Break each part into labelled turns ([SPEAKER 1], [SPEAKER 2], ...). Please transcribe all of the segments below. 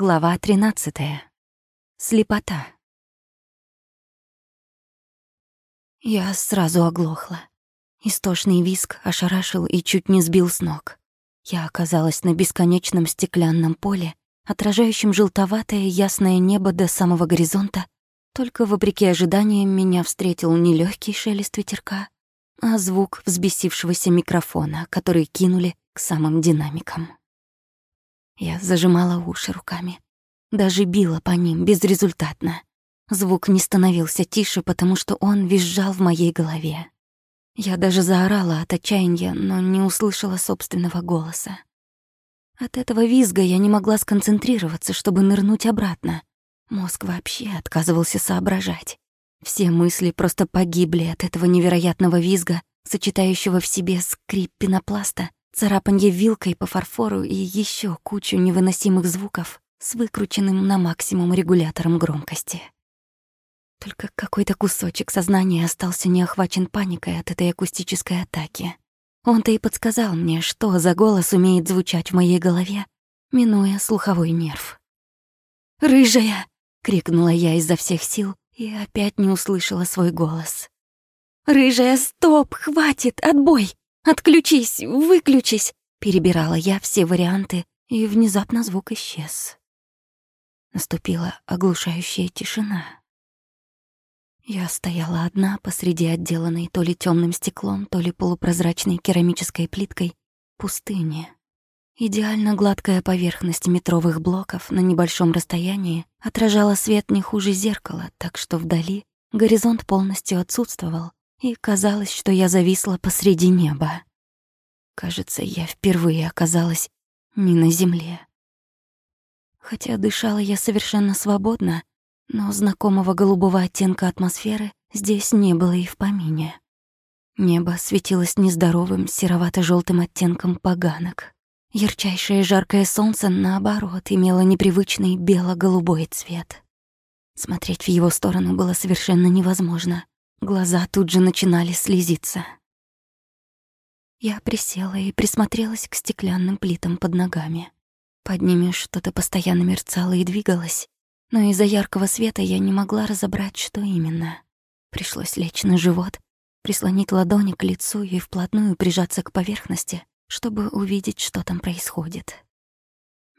[SPEAKER 1] Глава 13. Слепота. Я сразу оглохла. Истошный виск ошарашил и чуть не сбил с ног. Я оказалась на бесконечном стеклянном поле, отражающем желтоватое ясное небо до самого горизонта, только вопреки ожиданиям меня встретил не легкий шелест ветерка, а звук взбесившегося микрофона, который кинули к самым динамикам. Я зажимала уши руками. Даже била по ним безрезультатно. Звук не становился тише, потому что он визжал в моей голове. Я даже заорала от отчаяния, но не услышала собственного голоса. От этого визга я не могла сконцентрироваться, чтобы нырнуть обратно. Мозг вообще отказывался соображать. Все мысли просто погибли от этого невероятного визга, сочетающего в себе скрип пенопласта царапанье вилкой по фарфору и еще кучу невыносимых звуков с выкрученным на максимум регулятором громкости. Только какой-то кусочек сознания остался не охвачен паникой от этой акустической атаки. Он-то и подсказал мне, что за голос умеет звучать в моей голове, минуя слуховой нерв. «Рыжая!» — крикнула я изо всех сил и опять не услышала свой голос. «Рыжая, стоп! Хватит! Отбой! Отключись, выключись!» Перебирала я все варианты, и внезапно звук исчез. Наступила оглушающая тишина. Я стояла одна посреди отделанной то ли темным стеклом, то ли полупрозрачной керамической плиткой пустыни. Идеально гладкая поверхность метровых блоков на небольшом расстоянии отражала свет не хуже зеркала, так что вдали горизонт полностью отсутствовал, и казалось, что я зависла посреди неба. Кажется, я впервые оказалась не на земле. Хотя дышала я совершенно свободно, но знакомого голубого оттенка атмосферы здесь не было и в помине. Небо светилось нездоровым серовато желтым оттенком поганок. Ярчайшее жаркое солнце, наоборот, имело непривычный бело-голубой цвет. Смотреть в его сторону было совершенно невозможно. Глаза тут же начинали слезиться. Я присела и присмотрелась к стеклянным плитам под ногами. Под ними что-то постоянно мерцало и двигалось, но из-за яркого света я не могла разобрать, что именно. Пришлось лечь на живот, прислонить ладони к лицу и вплотную прижаться к поверхности, чтобы увидеть, что там происходит.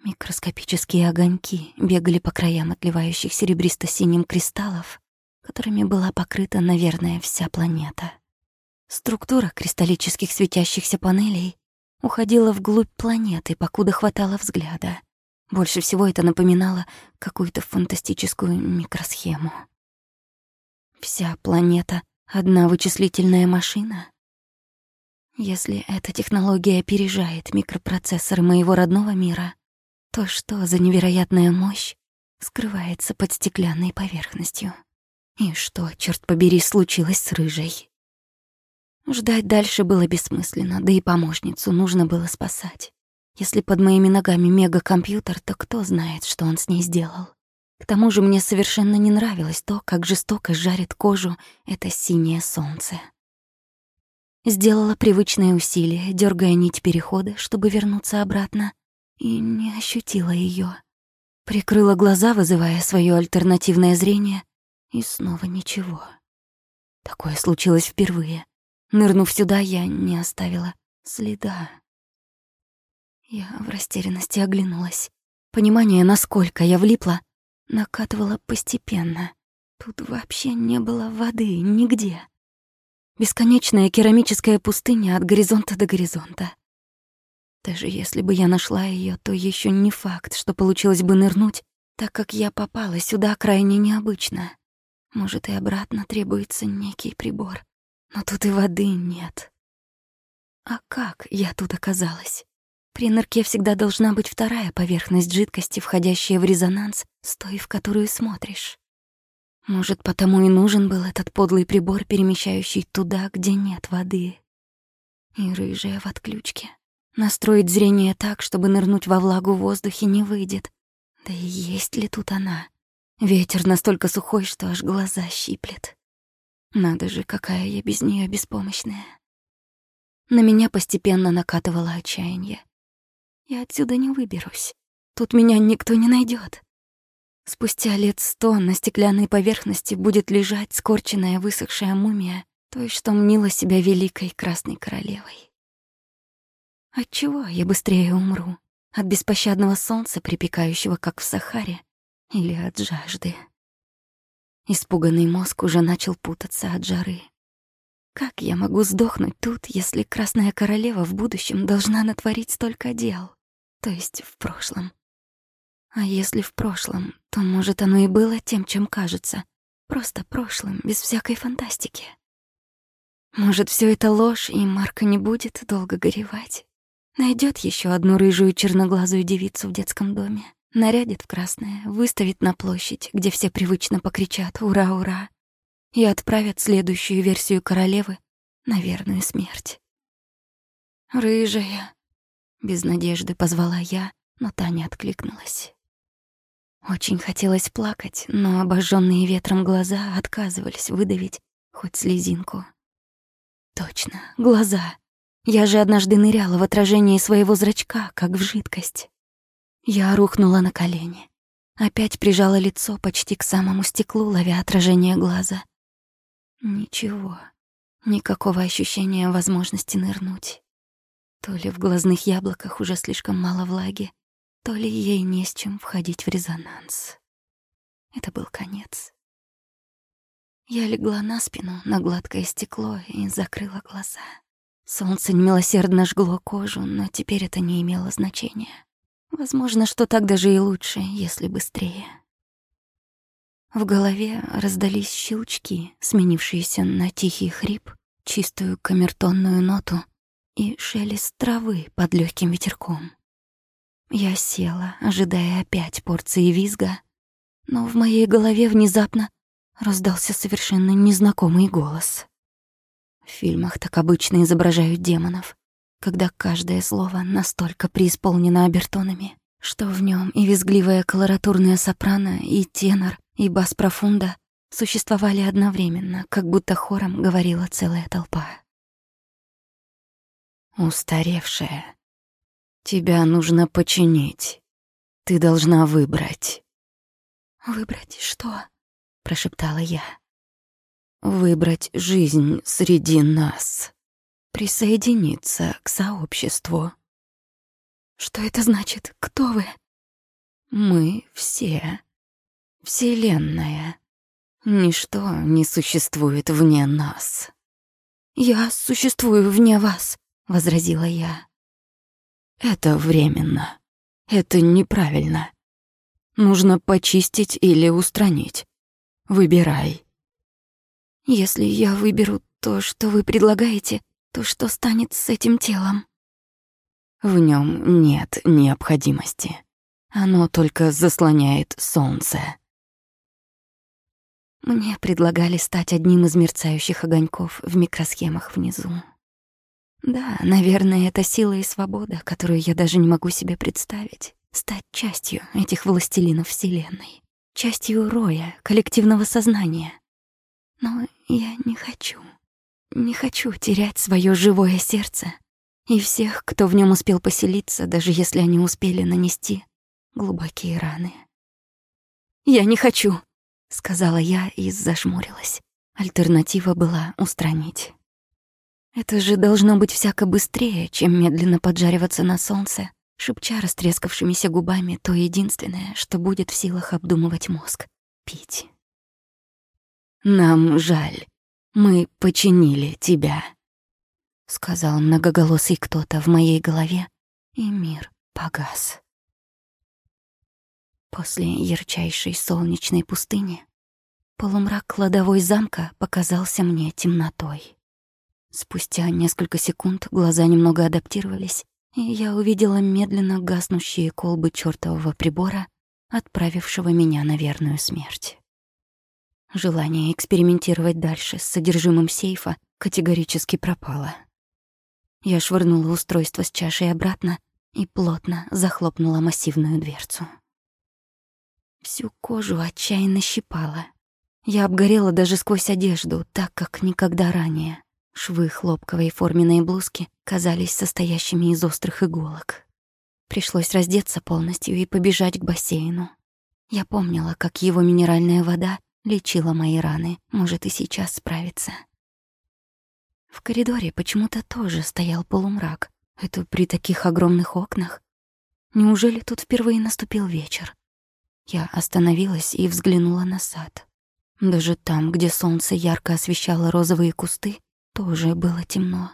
[SPEAKER 1] Микроскопические огоньки бегали по краям отливающих серебристо-синим кристаллов, которыми была покрыта, наверное, вся планета. Структура кристаллических светящихся панелей уходила вглубь планеты, покуда хватало взгляда. Больше всего это напоминало какую-то фантастическую микросхему. Вся планета — одна вычислительная машина. Если эта технология опережает микропроцессоры моего родного мира, то что за невероятная мощь скрывается под стеклянной поверхностью? И что, черт побери, случилось с рыжей? Ждать дальше было бессмысленно, да и помощницу нужно было спасать. Если под моими ногами мегакомпьютер, то кто знает, что он с ней сделал. К тому же мне совершенно не нравилось то, как жестоко жарит кожу это синее солнце. Сделала привычное усилие, дергая нить перехода, чтобы вернуться обратно, и не ощутила ее. Прикрыла глаза, вызывая свое альтернативное зрение, и снова ничего. Такое случилось впервые. Нырнув сюда, я не оставила следа. Я в растерянности оглянулась. Понимание, насколько я влипла, накатывало постепенно. Тут вообще не было воды нигде. Бесконечная керамическая пустыня от горизонта до горизонта. Даже если бы я нашла ее, то еще не факт, что получилось бы нырнуть, так как я попала сюда крайне необычно. Может, и обратно требуется некий прибор. Но тут и воды нет. А как я тут оказалась? При нырке всегда должна быть вторая поверхность жидкости, входящая в резонанс с той, в которую смотришь. Может, потому и нужен был этот подлый прибор, перемещающий туда, где нет воды. И рыжая в отключке. Настроить зрение так, чтобы нырнуть во влагу в воздухе не выйдет. Да и есть ли тут она? Ветер настолько сухой, что аж глаза щиплет. Надо же, какая я без нее беспомощная. На меня постепенно накатывало отчаяние. Я отсюда не выберусь. Тут меня никто не найдет. Спустя лет сто на стеклянной поверхности будет лежать скорченная высохшая мумия той, что мнила себя великой красной королевой. От чего я быстрее умру? От беспощадного солнца, припекающего, как в Сахаре, или от жажды? Испуганный мозг уже начал путаться от жары. Как я могу сдохнуть тут, если Красная Королева в будущем должна натворить столько дел? То есть в прошлом. А если в прошлом, то, может, оно и было тем, чем кажется. Просто прошлым, без всякой фантастики. Может, все это ложь, и Марка не будет долго горевать. Найдет еще одну рыжую черноглазую девицу в детском доме нарядит в красное, выставит на площадь, где все привычно покричат «Ура, ура!» и отправят следующую версию королевы на верную смерть. «Рыжая!» — без надежды позвала я, но та не откликнулась. Очень хотелось плакать, но обожженные ветром глаза отказывались выдавить хоть слезинку. Точно, глаза. Я же однажды ныряла в отражении своего зрачка, как в жидкость. Я рухнула на колени. Опять прижала лицо почти к самому стеклу, ловя отражение глаза. Ничего. Никакого ощущения возможности нырнуть. То ли в глазных яблоках уже слишком мало влаги, то ли ей не с чем входить в резонанс. Это был конец. Я легла на спину на гладкое стекло и закрыла глаза. Солнце немилосердно жгло кожу, но теперь это не имело значения. Возможно, что так даже и лучше, если быстрее. В голове раздались щелчки, сменившиеся на тихий хрип, чистую камертонную ноту и шелест травы под легким ветерком. Я села, ожидая опять порции визга, но в моей голове внезапно раздался совершенно незнакомый голос. В фильмах так обычно изображают демонов, когда каждое слово настолько преисполнено обертонами, что в нем и визгливая колоратурная сопрано, и тенор, и бас профунда существовали одновременно, как будто хором говорила целая толпа. «Устаревшая, тебя нужно починить. Ты должна выбрать». «Выбрать что?» — прошептала я. «Выбрать жизнь среди нас» присоединиться к сообществу. Что это значит? Кто вы? Мы все. Вселенная. Ничто не существует вне нас. Я существую вне вас, возразила я. Это временно. Это неправильно. Нужно почистить или устранить. Выбирай. Если я выберу то, что вы предлагаете, то что станет с этим телом? В нем нет необходимости. Оно только заслоняет солнце. Мне предлагали стать одним из мерцающих огоньков в микросхемах внизу. Да, наверное, это сила и свобода, которую я даже не могу себе представить. Стать частью этих властелинов Вселенной. Частью роя, коллективного сознания. Но я не хочу. Не хочу терять свое живое сердце и всех, кто в нем успел поселиться, даже если они успели нанести глубокие раны. «Я не хочу», — сказала я и зажмурилась. Альтернатива была устранить. Это же должно быть всяко быстрее, чем медленно поджариваться на солнце, шепча растрескавшимися губами то единственное, что будет в силах обдумывать мозг — пить. «Нам жаль», мы починили тебя», — сказал многоголосый кто-то в моей голове, и мир погас. После ярчайшей солнечной пустыни полумрак кладовой замка показался мне темнотой. Спустя несколько секунд глаза немного адаптировались, и я увидела медленно гаснущие колбы чёртового прибора, отправившего меня на верную смерть. Желание экспериментировать дальше с содержимым сейфа категорически пропало. Я швырнула устройство с чашей обратно и плотно захлопнула массивную дверцу. Всю кожу отчаянно щипала. Я обгорела даже сквозь одежду, так как никогда ранее. Швы хлопковой форменной блузки казались состоящими из острых иголок. Пришлось раздеться полностью и побежать к бассейну. Я помнила, как его минеральная вода лечила мои раны, может и сейчас справиться. В коридоре почему-то тоже стоял полумрак. Это при таких огромных окнах. Неужели тут впервые наступил вечер? Я остановилась и взглянула на сад. Даже там, где солнце ярко освещало розовые кусты, тоже было темно.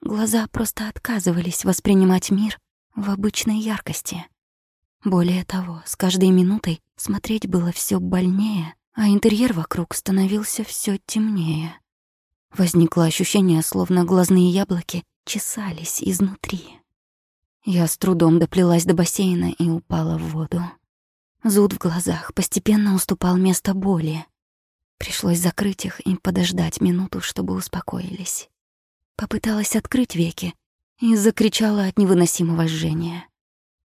[SPEAKER 1] Глаза просто отказывались воспринимать мир в обычной яркости. Более того, с каждой минутой смотреть было все больнее, а интерьер вокруг становился все темнее. Возникло ощущение, словно глазные яблоки чесались изнутри. Я с трудом доплелась до бассейна и упала в воду. Зуд в глазах постепенно уступал место боли. Пришлось закрыть их и подождать минуту, чтобы успокоились. Попыталась открыть веки и закричала от невыносимого жжения.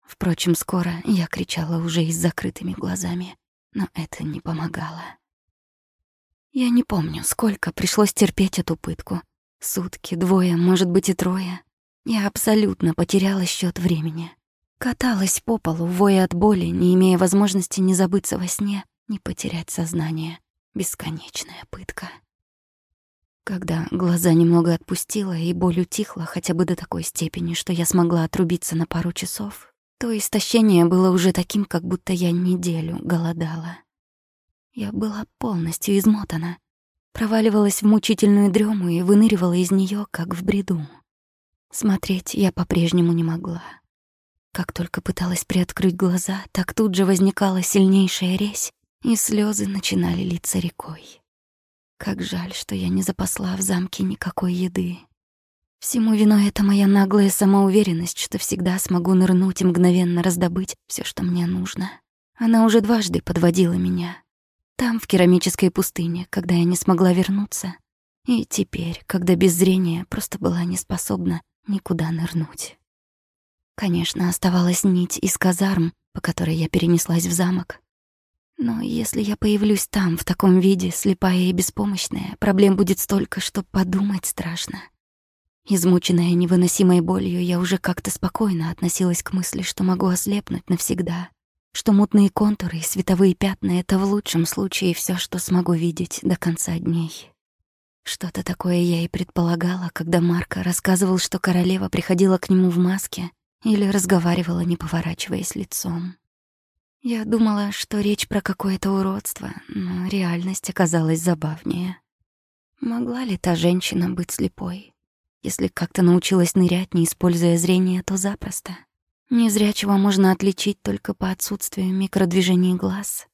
[SPEAKER 1] Впрочем, скоро я кричала уже и с закрытыми глазами, но это не помогало. Я не помню, сколько пришлось терпеть эту пытку. Сутки, двое, может быть и трое. Я абсолютно потеряла счет времени. Каталась по полу, воя от боли, не имея возможности ни забыться во сне, ни потерять сознание. Бесконечная пытка. Когда глаза немного отпустила и боль утихла хотя бы до такой степени, что я смогла отрубиться на пару часов, то истощение было уже таким, как будто я неделю голодала. Я была полностью измотана, проваливалась в мучительную дрему и выныривала из нее, как в бреду. Смотреть я по-прежнему не могла. Как только пыталась приоткрыть глаза, так тут же возникала сильнейшая резь, и слезы начинали литься рекой. Как жаль, что я не запасла в замке никакой еды. Всему виной это моя наглая самоуверенность, что всегда смогу нырнуть и мгновенно раздобыть все, что мне нужно. Она уже дважды подводила меня. Там, в керамической пустыне, когда я не смогла вернуться. И теперь, когда без зрения просто была не способна никуда нырнуть. Конечно, оставалась нить из казарм, по которой я перенеслась в замок. Но если я появлюсь там в таком виде, слепая и беспомощная, проблем будет столько, что подумать страшно. Измученная невыносимой болью, я уже как-то спокойно относилась к мысли, что могу ослепнуть навсегда, что мутные контуры и световые пятна — это в лучшем случае все, что смогу видеть до конца дней. Что-то такое я и предполагала, когда Марко рассказывал, что королева приходила к нему в маске или разговаривала, не поворачиваясь лицом. Я думала, что речь про какое-то уродство, но реальность оказалась забавнее. Могла ли та женщина быть слепой? Если как-то научилась нырять, не используя зрение, то запросто. Незрячего можно отличить только по отсутствию микродвижений глаз.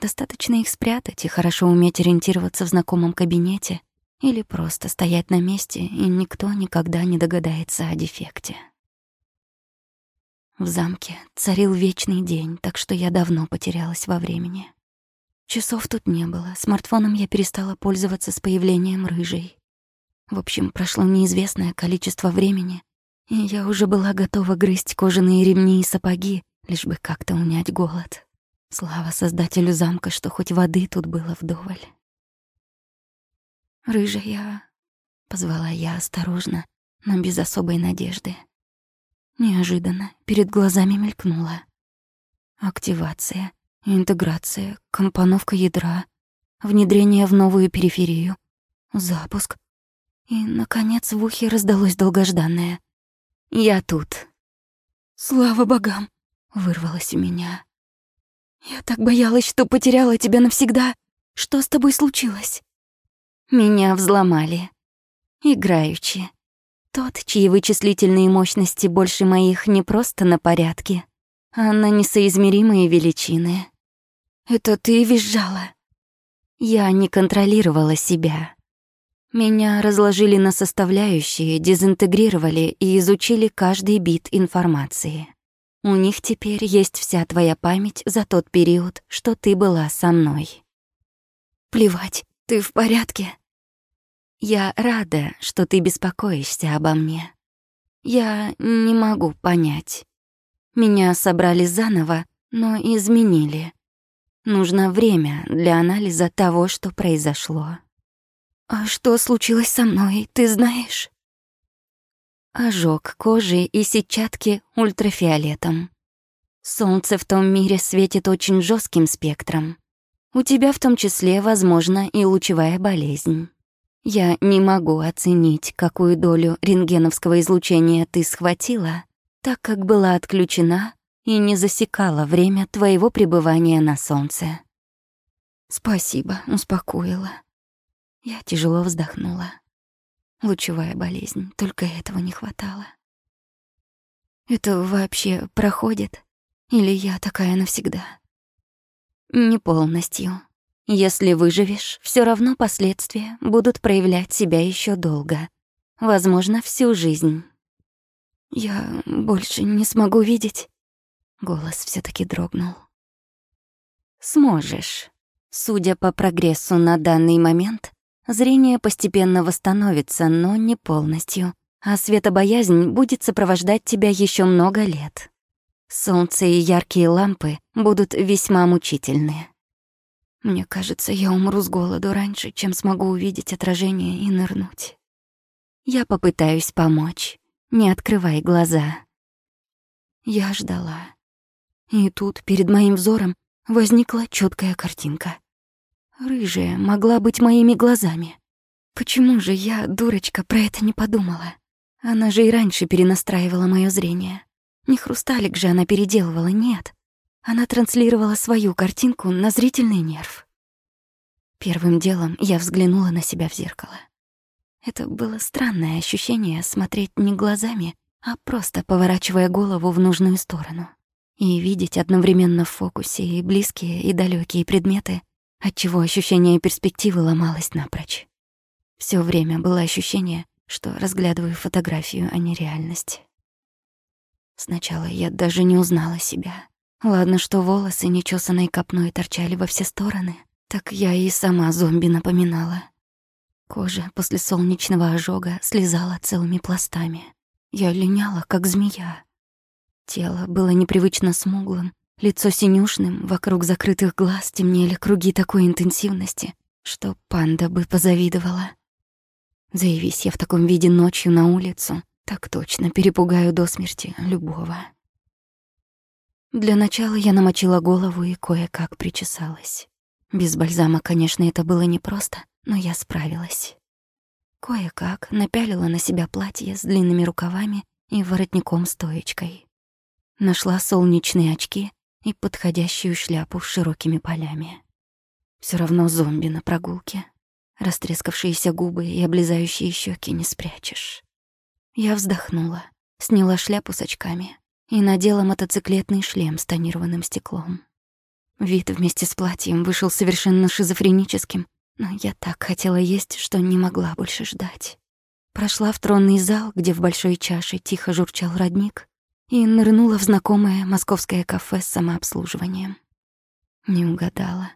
[SPEAKER 1] Достаточно их спрятать и хорошо уметь ориентироваться в знакомом кабинете или просто стоять на месте, и никто никогда не догадается о дефекте. В замке царил вечный день, так что я давно потерялась во времени. Часов тут не было, смартфоном я перестала пользоваться с появлением рыжей. В общем, прошло неизвестное количество времени, и я уже была готова грызть кожаные ремни и сапоги, лишь бы как-то унять голод. Слава создателю замка, что хоть воды тут было вдоволь. «Рыжая», — позвала я осторожно, но без особой надежды. Неожиданно перед глазами мелькнула. Активация, интеграция, компоновка ядра, внедрение в новую периферию, запуск. И, наконец, в ухе раздалось долгожданное. «Я тут». «Слава богам!» — вырвалось у меня. «Я так боялась, что потеряла тебя навсегда. Что с тобой случилось?» Меня взломали. Играючи. Тот, чьи вычислительные мощности больше моих не просто на порядке, а на несоизмеримые величины. Это ты визжала. Я не контролировала себя. Меня разложили на составляющие, дезинтегрировали и изучили каждый бит информации. У них теперь есть вся твоя память за тот период, что ты была со мной. Плевать, ты в порядке? Я рада, что ты беспокоишься обо мне. Я не могу понять. Меня собрали заново, но изменили. Нужно время для анализа того, что произошло. А что случилось со мной, ты знаешь? ожог кожи и сетчатки ультрафиолетом. Солнце в том мире светит очень жестким спектром. У тебя в том числе, возможно, и лучевая болезнь. Я не могу оценить, какую долю рентгеновского излучения ты схватила, так как была отключена и не засекала время твоего пребывания на солнце. Спасибо, успокоила. Я тяжело вздохнула. Лучевая болезнь, только этого не хватало. Это вообще проходит? Или я такая навсегда? Не полностью. Если выживешь, все равно последствия будут проявлять себя еще долго. Возможно, всю жизнь. Я больше не смогу видеть. Голос все таки дрогнул. Сможешь. Судя по прогрессу на данный момент, зрение постепенно восстановится, но не полностью, а светобоязнь будет сопровождать тебя еще много лет. Солнце и яркие лампы будут весьма мучительны. Мне кажется, я умру с голоду раньше, чем смогу увидеть отражение и нырнуть. Я попытаюсь помочь. Не открывай глаза. Я ждала. И тут перед моим взором возникла четкая картинка. Рыжая могла быть моими глазами. Почему же я, дурочка, про это не подумала? Она же и раньше перенастраивала мое зрение. Не хрусталик же она переделывала, нет. Она транслировала свою картинку на зрительный нерв. Первым делом я взглянула на себя в зеркало. Это было странное ощущение смотреть не глазами, а просто поворачивая голову в нужную сторону и видеть одновременно в фокусе и близкие, и далекие предметы, отчего ощущение перспективы ломалось напрочь. Все время было ощущение, что разглядываю фотографию, а не реальность. Сначала я даже не узнала себя. Ладно, что волосы нечесанной копной торчали во все стороны, так я и сама зомби напоминала. Кожа после солнечного ожога слезала целыми пластами. Я линяла, как змея. Тело было непривычно смуглым, лицо синюшным, вокруг закрытых глаз темнели круги такой интенсивности, что панда бы позавидовала. Заявись я в таком виде ночью на улицу, так точно перепугаю до смерти любого. Для начала я намочила голову и кое-как причесалась. Без бальзама, конечно, это было непросто, но я справилась. Кое-как напялила на себя платье с длинными рукавами и воротником-стоечкой. Нашла солнечные очки и подходящую шляпу с широкими полями. Все равно зомби на прогулке. Растрескавшиеся губы и облезающие щеки не спрячешь. Я вздохнула, сняла шляпу с очками и надела мотоциклетный шлем с тонированным стеклом. Вид вместе с платьем вышел совершенно шизофреническим, но я так хотела есть, что не могла больше ждать. Прошла в тронный зал, где в большой чаше тихо журчал родник, и нырнула в знакомое московское кафе с самообслуживанием. Не угадала.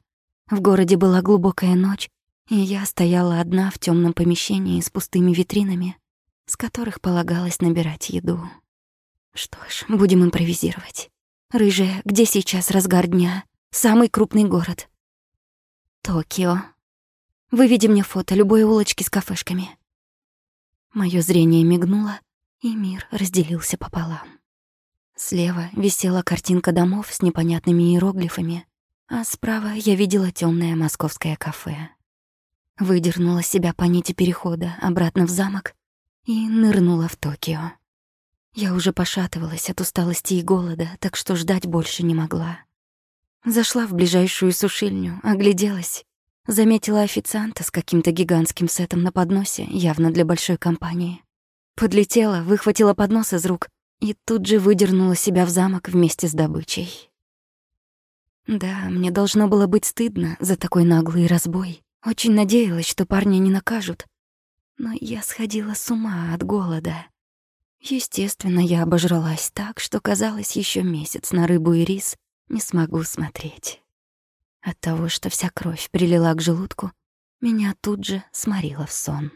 [SPEAKER 1] В городе была глубокая ночь, и я стояла одна в темном помещении с пустыми витринами, с которых полагалось набирать еду. Что ж, будем импровизировать. Рыжая, где сейчас разгар дня? Самый крупный город. Токио. Выведи мне фото любой улочки с кафешками. Моё зрение мигнуло, и мир разделился пополам. Слева висела картинка домов с непонятными иероглифами, а справа я видела темное московское кафе. Выдернула себя по нити перехода обратно в замок и нырнула в Токио. Я уже пошатывалась от усталости и голода, так что ждать больше не могла. Зашла в ближайшую сушильню, огляделась. Заметила официанта с каким-то гигантским сетом на подносе, явно для большой компании. Подлетела, выхватила поднос из рук и тут же выдернула себя в замок вместе с добычей. Да, мне должно было быть стыдно за такой наглый разбой. Очень надеялась, что парня не накажут. Но я сходила с ума от голода. Естественно, я обожралась так, что казалось еще месяц на рыбу и рис не смогу смотреть. От того, что вся кровь прилила к желудку, меня тут же сморила в сон.